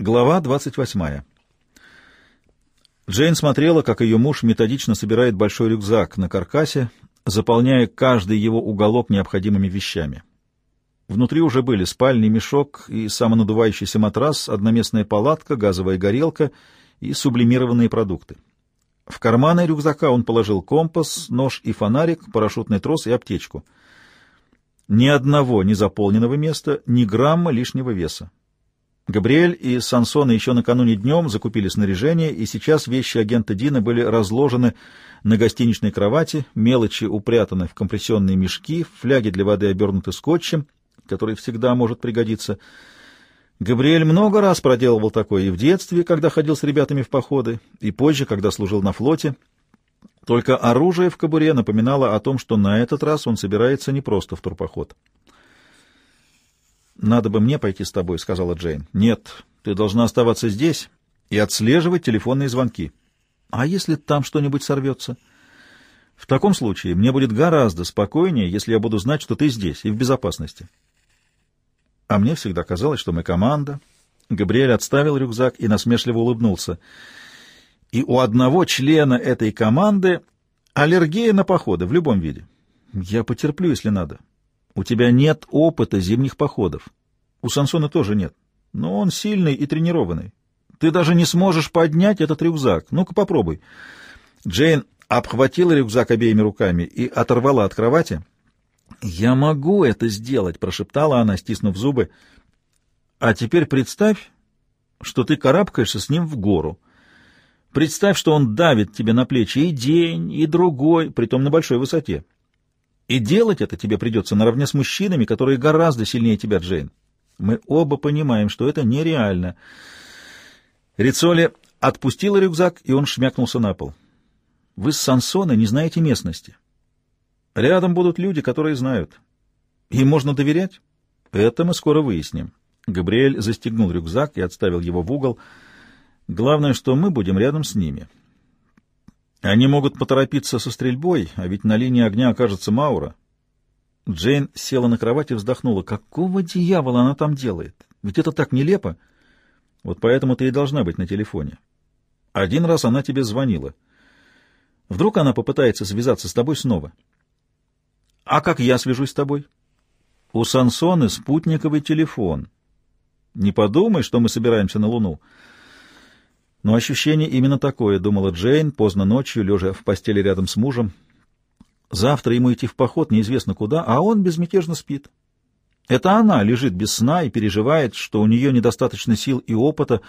Глава 28. Джейн смотрела, как ее муж методично собирает большой рюкзак на каркасе, заполняя каждый его уголок необходимыми вещами. Внутри уже были спальный мешок и самонадувающийся матрас, одноместная палатка, газовая горелка и сублимированные продукты. В карманы рюкзака он положил компас, нож и фонарик, парашютный трос и аптечку. Ни одного незаполненного места, ни грамма лишнего веса. Габриэль и Сансона еще накануне днем закупили снаряжение, и сейчас вещи агента Дина были разложены на гостиничной кровати, мелочи упрятаны в компрессионные мешки, фляги для воды обернуты скотчем, который всегда может пригодиться. Габриэль много раз проделывал такое и в детстве, когда ходил с ребятами в походы, и позже, когда служил на флоте. Только оружие в кобуре напоминало о том, что на этот раз он собирается не просто в турпоход. «Надо бы мне пойти с тобой», — сказала Джейн. «Нет, ты должна оставаться здесь и отслеживать телефонные звонки. А если там что-нибудь сорвется?» «В таком случае мне будет гораздо спокойнее, если я буду знать, что ты здесь и в безопасности». А мне всегда казалось, что мы команда. Габриэль отставил рюкзак и насмешливо улыбнулся. И у одного члена этой команды аллергия на походы в любом виде. Я потерплю, если надо. У тебя нет опыта зимних походов. У Сансона тоже нет. Но он сильный и тренированный. Ты даже не сможешь поднять этот рюкзак. Ну-ка попробуй. Джейн обхватила рюкзак обеими руками и оторвала от кровати. «Я могу это сделать», — прошептала она, стиснув зубы. «А теперь представь, что ты карабкаешься с ним в гору. Представь, что он давит тебе на плечи и день, и другой, притом на большой высоте. И делать это тебе придется наравне с мужчинами, которые гораздо сильнее тебя, Джейн. Мы оба понимаем, что это нереально. Рицоли отпустила рюкзак, и он шмякнулся на пол. Вы с Сансоной не знаете местности. Рядом будут люди, которые знают. Им можно доверять? Это мы скоро выясним. Габриэль застегнул рюкзак и отставил его в угол. Главное, что мы будем рядом с ними. Они могут поторопиться со стрельбой, а ведь на линии огня окажется Маура. Джейн села на кровать и вздохнула. Какого дьявола она там делает? Ведь это так нелепо. Вот поэтому ты и должна быть на телефоне. Один раз она тебе звонила. Вдруг она попытается связаться с тобой снова. А как я свяжусь с тобой? У Сансоны спутниковый телефон. Не подумай, что мы собираемся на Луну. Но ощущение именно такое, думала Джейн, поздно ночью, лежа в постели рядом с мужем. Завтра ему идти в поход неизвестно куда, а он безмятежно спит. Это она лежит без сна и переживает, что у нее недостаточно сил и опыта,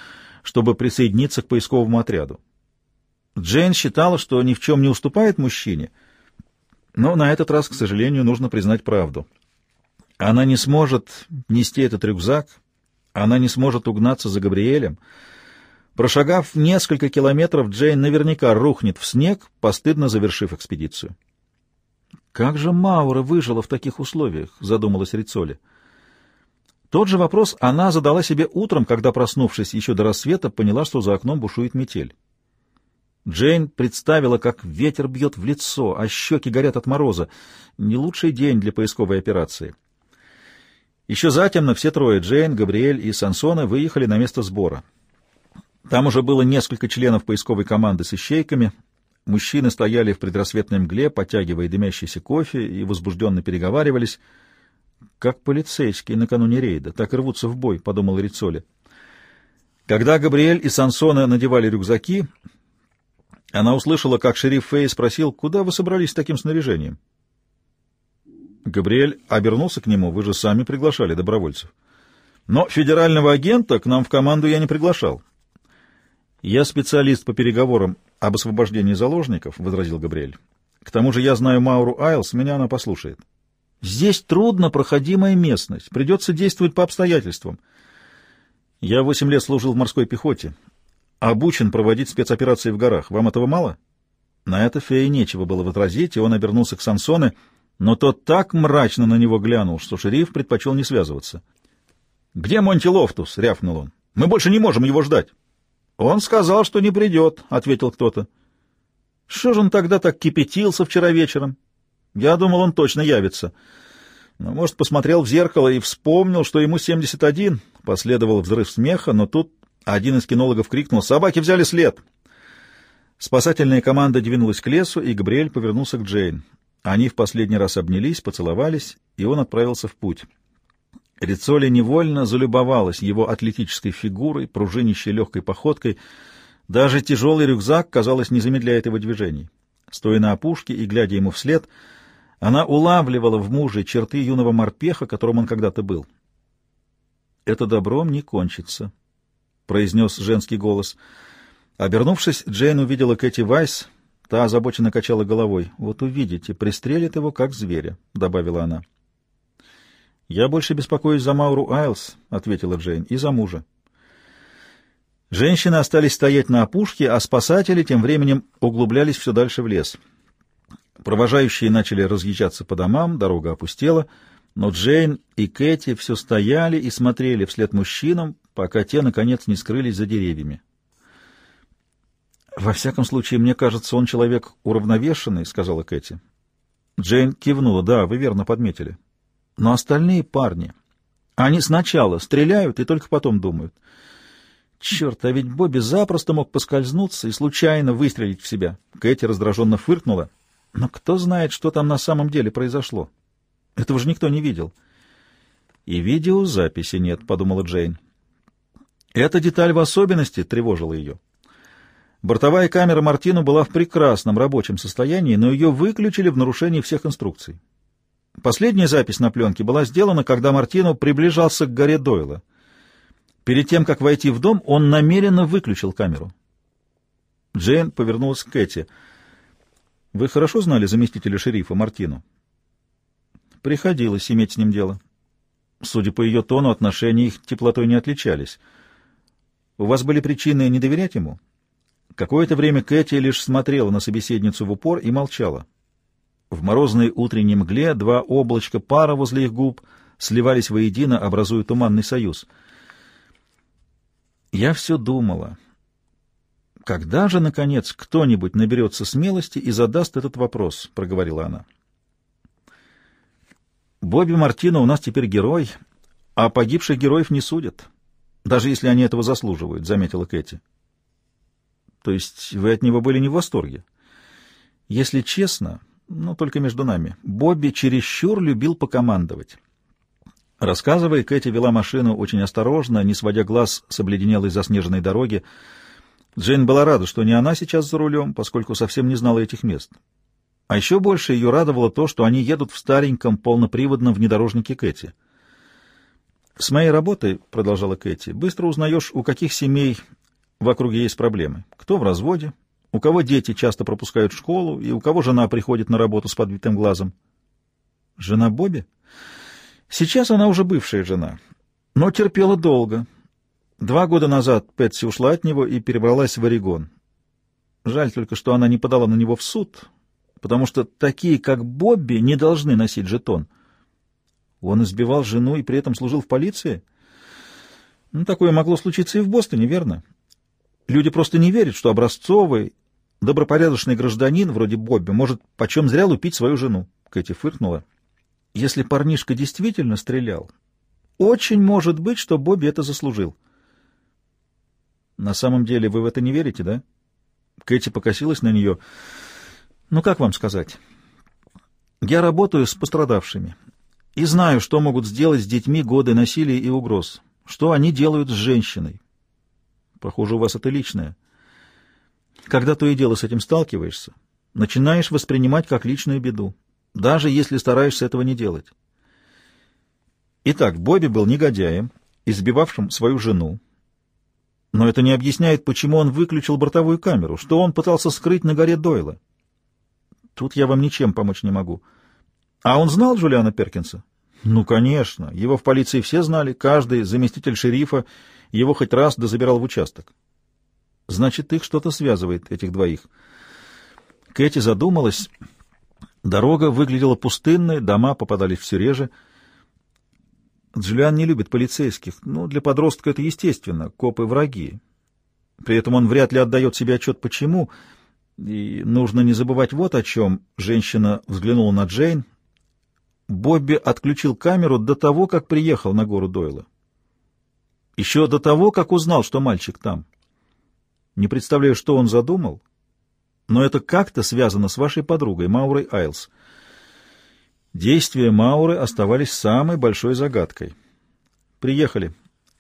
чтобы присоединиться к поисковому отряду. Джейн считала, что ни в чем не уступает мужчине, но на этот раз, к сожалению, нужно признать правду. Она не сможет нести этот рюкзак, она не сможет угнаться за Габриэлем, Прошагав несколько километров, Джейн наверняка рухнет в снег, постыдно завершив экспедицию. «Как же Маура выжила в таких условиях?» — задумалась Рицоли. Тот же вопрос она задала себе утром, когда, проснувшись еще до рассвета, поняла, что за окном бушует метель. Джейн представила, как ветер бьет в лицо, а щеки горят от мороза. Не лучший день для поисковой операции. Еще затемно все трое, Джейн, Габриэль и Сансона, выехали на место сбора. Там уже было несколько членов поисковой команды с ищейками. Мужчины стояли в предрассветной мгле, потягивая дымящийся кофе, и возбужденно переговаривались. «Как полицейские накануне рейда, так рвутся в бой», — подумал Рицоли. Когда Габриэль и Сансона надевали рюкзаки, она услышала, как шериф Фей спросил, «Куда вы собрались с таким снаряжением?» Габриэль обернулся к нему, «Вы же сами приглашали добровольцев». «Но федерального агента к нам в команду я не приглашал». «Я специалист по переговорам об освобождении заложников», — возразил Габриэль. «К тому же я знаю Мауру Айлс, меня она послушает». «Здесь трудно проходимая местность, придется действовать по обстоятельствам». «Я восемь лет служил в морской пехоте, обучен проводить спецоперации в горах. Вам этого мало?» На это фее нечего было возразить, и он обернулся к Сансоне, но тот так мрачно на него глянул, что шериф предпочел не связываться. «Где Монти Лофтус?» — рявкнул он. «Мы больше не можем его ждать». «Он сказал, что не придет», — ответил кто-то. «Что же он тогда так кипятился вчера вечером? Я думал, он точно явится». Но, может, посмотрел в зеркало и вспомнил, что ему 71. Последовал взрыв смеха, но тут Один из кинологов крикнул «Собаки взяли след!». Спасательная команда двинулась к лесу, и Габриэль повернулся к Джейн. Они в последний раз обнялись, поцеловались, и он отправился в путь. Рицоли невольно залюбовалась его атлетической фигурой, пружинищей легкой походкой. Даже тяжелый рюкзак, казалось, не замедляет его движений. Стоя на опушке и глядя ему вслед, она улавливала в муже черты юного морпеха, которым он когда-то был. «Это добром не кончится», — произнес женский голос. Обернувшись, Джейн увидела Кэти Вайс. Та озабоченно качала головой. «Вот увидите, пристрелит его, как зверя», — добавила она. «Я больше беспокоюсь за Мауру Айлс», — ответила Джейн, — «и за мужа». Женщины остались стоять на опушке, а спасатели тем временем углублялись все дальше в лес. Провожающие начали разъезжаться по домам, дорога опустела, но Джейн и Кэти все стояли и смотрели вслед мужчинам, пока те, наконец, не скрылись за деревьями. «Во всяком случае, мне кажется, он человек уравновешенный», — сказала Кэти. Джейн кивнула. «Да, вы верно подметили. Но остальные парни, они сначала стреляют и только потом думают. Черт, а ведь Бобби запросто мог поскользнуться и случайно выстрелить в себя. Кэти раздраженно фыркнула. Но кто знает, что там на самом деле произошло? Этого же никто не видел. И видеозаписи нет, — подумала Джейн. Эта деталь в особенности тревожила ее. Бортовая камера Мартину была в прекрасном рабочем состоянии, но ее выключили в нарушении всех инструкций. Последняя запись на пленке была сделана, когда Мартино приближался к горе Дойла. Перед тем, как войти в дом, он намеренно выключил камеру. Джейн повернулась к Кэти. «Вы хорошо знали заместителя шерифа Мартину?» «Приходилось иметь с ним дело. Судя по ее тону, отношения их теплотой не отличались. У вас были причины не доверять ему?» Какое-то время Кэти лишь смотрела на собеседницу в упор и молчала. В морозной утренней мгле два облачка пара возле их губ сливались воедино, образуя туманный союз. Я все думала, когда же, наконец, кто-нибудь наберется смелости и задаст этот вопрос, — проговорила она. Бобби Мартино у нас теперь герой, а погибших героев не судят, даже если они этого заслуживают, — заметила Кэти. То есть вы от него были не в восторге? Если честно, но только между нами. Бобби чересчур любил покомандовать. Рассказывая, Кэти вела машину очень осторожно, не сводя глаз с обледенелой заснеженной дороги. Джейн была рада, что не она сейчас за рулем, поскольку совсем не знала этих мест. А еще больше ее радовало то, что они едут в стареньком полноприводном внедорожнике Кэти. «С моей работой, — продолжала Кэти, — быстро узнаешь, у каких семей в округе есть проблемы. Кто в разводе, у кого дети часто пропускают школу, и у кого жена приходит на работу с подбитым глазом. Жена Бобби? Сейчас она уже бывшая жена, но терпела долго. Два года назад Пэтси ушла от него и перебралась в Орегон. Жаль только, что она не подала на него в суд, потому что такие, как Бобби, не должны носить жетон. Он избивал жену и при этом служил в полиции? Ну, такое могло случиться и в Бостоне, верно? Люди просто не верят, что образцовый Добропорядочный гражданин, вроде Бобби, может почем зря лупить свою жену. Кэти фыркнула. Если парнишка действительно стрелял, очень может быть, что Бобби это заслужил. На самом деле вы в это не верите, да? Кэти покосилась на нее. Ну, как вам сказать? Я работаю с пострадавшими и знаю, что могут сделать с детьми годы насилия и угроз. Что они делают с женщиной. Похоже, у вас это личное. Когда то и дело с этим сталкиваешься, начинаешь воспринимать как личную беду, даже если стараешься этого не делать. Итак, Бобби был негодяем, избивавшим свою жену. Но это не объясняет, почему он выключил бортовую камеру, что он пытался скрыть на горе Дойла. Тут я вам ничем помочь не могу. А он знал Джулиана Перкинса? Ну, конечно. Его в полиции все знали, каждый заместитель шерифа его хоть раз дозабирал в участок. Значит, их что-то связывает, этих двоих. Кэти задумалась. Дорога выглядела пустынной, дома попадались все реже. Джулиан не любит полицейских. Ну, для подростка это естественно. Копы — враги. При этом он вряд ли отдает себе отчет, почему. И нужно не забывать вот о чем. Женщина взглянула на Джейн. Бобби отключил камеру до того, как приехал на гору Дойла. Еще до того, как узнал, что мальчик там. Не представляю, что он задумал, но это как-то связано с вашей подругой, Маурой Айлс. Действия Мауры оставались самой большой загадкой. Приехали.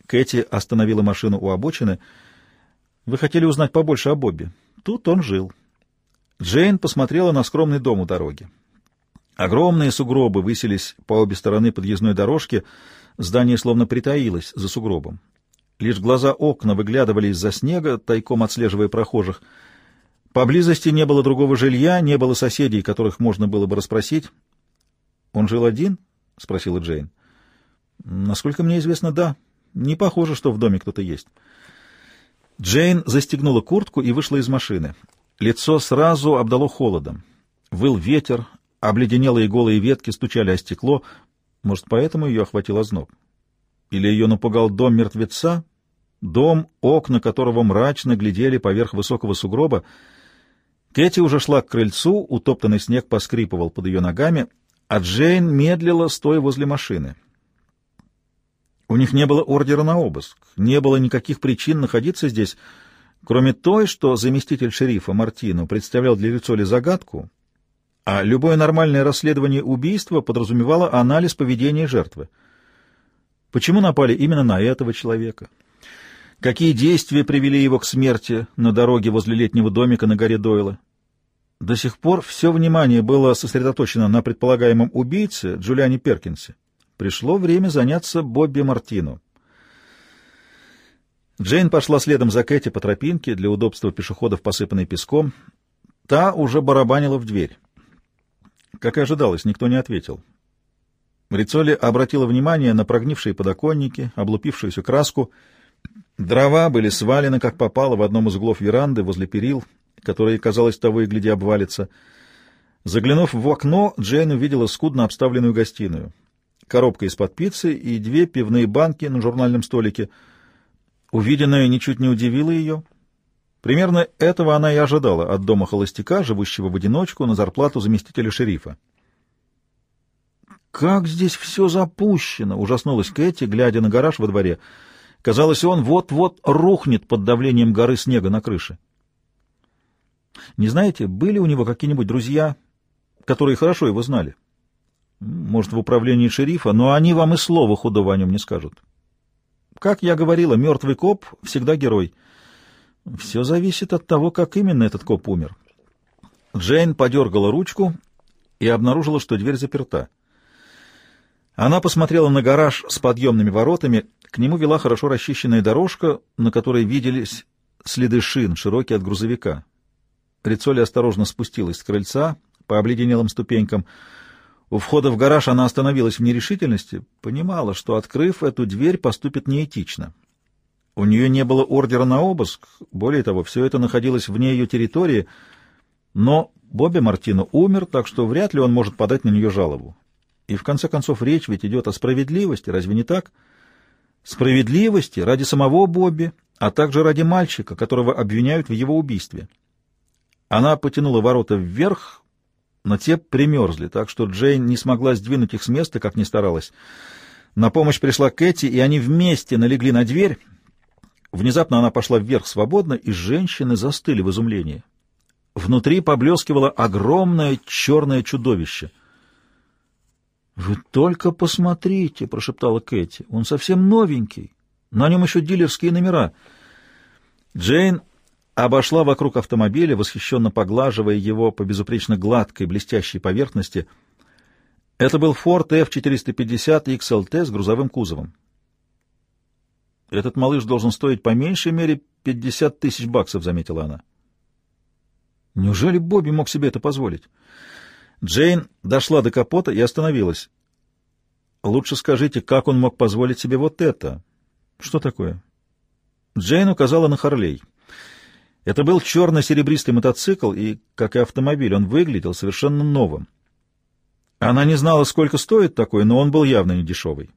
Кэти остановила машину у обочины. Вы хотели узнать побольше о Бобби. Тут он жил. Джейн посмотрела на скромный дом у дороги. Огромные сугробы высились по обе стороны подъездной дорожки, здание словно притаилось за сугробом. Лишь глаза окна выглядывали из-за снега, тайком отслеживая прохожих. Поблизости не было другого жилья, не было соседей, которых можно было бы расспросить. «Он жил один?» — спросила Джейн. «Насколько мне известно, да. Не похоже, что в доме кто-то есть». Джейн застегнула куртку и вышла из машины. Лицо сразу обдало холодом. Выл ветер, обледенелые голые ветки стучали о стекло. Может, поэтому ее охватил озноб? Или ее напугал дом мертвеца? Дом, окна которого мрачно глядели поверх высокого сугроба. Кэти уже шла к крыльцу, утоптанный снег поскрипывал под ее ногами, а Джейн медлила, стоя возле машины. У них не было ордера на обыск, не было никаких причин находиться здесь, кроме той, что заместитель шерифа Мартину представлял для Рицоли загадку, а любое нормальное расследование убийства подразумевало анализ поведения жертвы. Почему напали именно на этого человека? Какие действия привели его к смерти на дороге возле летнего домика на горе Дойла? До сих пор все внимание было сосредоточено на предполагаемом убийце Джулиане Перкинсе. Пришло время заняться Бобби Мартину. Джейн пошла следом за Кэти по тропинке, для удобства пешеходов, посыпанной песком. Та уже барабанила в дверь. Как и ожидалось, никто не ответил. Рицоли обратила внимание на прогнившие подоконники, облупившуюся краску. Дрова были свалены, как попало, в одном из углов веранды, возле перил, которые, казалось, того и гляди обвалится. Заглянув в окно, Джейн увидела скудно обставленную гостиную. Коробка из-под пиццы и две пивные банки на журнальном столике. Увиденное ничуть не удивило ее. Примерно этого она и ожидала от дома холостяка, живущего в одиночку на зарплату заместителя шерифа. «Как здесь все запущено!» — ужаснулась Кэти, глядя на гараж во дворе. Казалось, он вот-вот рухнет под давлением горы снега на крыше. Не знаете, были у него какие-нибудь друзья, которые хорошо его знали? Может, в управлении шерифа, но они вам и слова худого о нем не скажут. Как я говорила, мертвый коп всегда герой. Все зависит от того, как именно этот коп умер. Джейн подергала ручку и обнаружила, что дверь заперта. Она посмотрела на гараж с подъемными воротами. К нему вела хорошо расчищенная дорожка, на которой виделись следы шин, широкие от грузовика. Рицоли осторожно спустилась с крыльца по обледенелым ступенькам. У входа в гараж она остановилась в нерешительности, понимала, что, открыв эту дверь, поступит неэтично. У нее не было ордера на обыск, более того, все это находилось вне ее территории, но Бобби Мартино умер, так что вряд ли он может подать на нее жалобу. И в конце концов речь ведь идет о справедливости, разве не так? Справедливости ради самого Бобби, а также ради мальчика, которого обвиняют в его убийстве. Она потянула ворота вверх, но те примерзли, так что Джейн не смогла сдвинуть их с места, как ни старалась. На помощь пришла Кэти, и они вместе налегли на дверь. Внезапно она пошла вверх свободно, и женщины застыли в изумлении. Внутри поблескивало огромное черное чудовище. «Вы только посмотрите!» — прошептала Кэти. «Он совсем новенький. На нем еще дилерские номера». Джейн обошла вокруг автомобиля, восхищенно поглаживая его по безупречно гладкой блестящей поверхности. Это был Ford F-450 XLT с грузовым кузовом. «Этот малыш должен стоить по меньшей мере 50 тысяч баксов», — заметила она. Неужели Бобби мог себе это позволить? Джейн дошла до капота и остановилась. «Лучше скажите, как он мог позволить себе вот это?» «Что такое?» Джейн указала на Харлей. Это был черно-серебристый мотоцикл, и, как и автомобиль, он выглядел совершенно новым. Она не знала, сколько стоит такой, но он был явно не дешевый.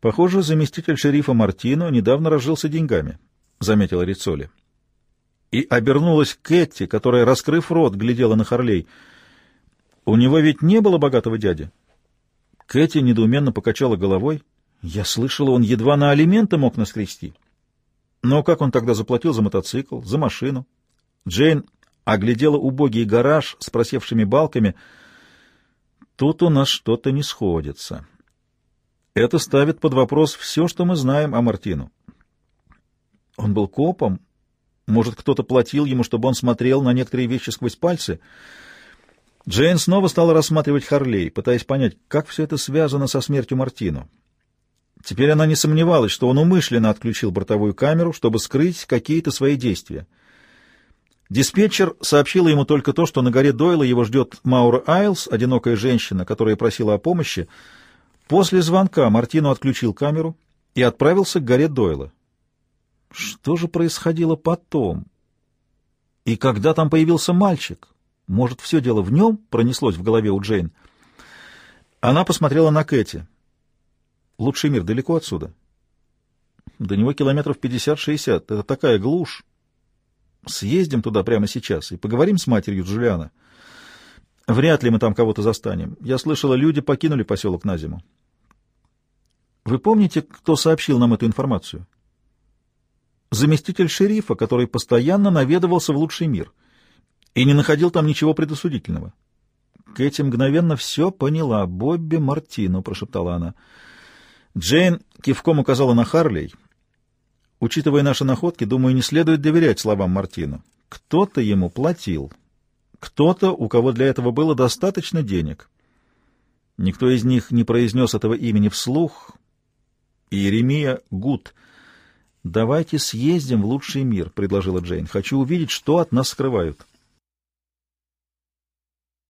Похоже, заместитель шерифа Мартино недавно разжился деньгами, — заметила Рицоли. И обернулась к Кэти, которая, раскрыв рот, глядела на Харлей. У него ведь не было богатого дяди. Кэти недоуменно покачала головой. Я слышала, он едва на алименты мог наскрести. Но как он тогда заплатил за мотоцикл, за машину? Джейн оглядела убогий гараж с просевшими балками. Тут у нас что-то не сходится. Это ставит под вопрос все, что мы знаем о Мартину. Он был копом. Может, кто-то платил ему, чтобы он смотрел на некоторые вещи сквозь пальцы. Джейн снова стала рассматривать Харлей, пытаясь понять, как все это связано со смертью Мартину. Теперь она не сомневалась, что он умышленно отключил бортовую камеру, чтобы скрыть какие-то свои действия. Диспетчер сообщила ему только то, что на горе Дойла его ждет Маура Айлс, одинокая женщина, которая просила о помощи. После звонка Мартину отключил камеру и отправился к горе Дойла. Что же происходило потом? И когда там появился мальчик? Может, все дело в нем пронеслось в голове у Джейн? Она посмотрела на Кэти. Лучший мир далеко отсюда. До него километров пятьдесят-шестьдесят. Это такая глушь. Съездим туда прямо сейчас и поговорим с матерью Джулиана. Вряд ли мы там кого-то застанем. Я слышала, люди покинули поселок на зиму. Вы помните, кто сообщил нам эту информацию? Заместитель шерифа, который постоянно наведывался в лучший мир и не находил там ничего предосудительного. Кэти мгновенно все поняла. «Бобби Мартино», — прошептала она. Джейн кивком указала на Харлей. Учитывая наши находки, думаю, не следует доверять словам Мартину. Кто-то ему платил. Кто-то, у кого для этого было достаточно денег. Никто из них не произнес этого имени вслух. Иеремия Гуд. «Давайте съездим в лучший мир», — предложила Джейн. «Хочу увидеть, что от нас скрывают».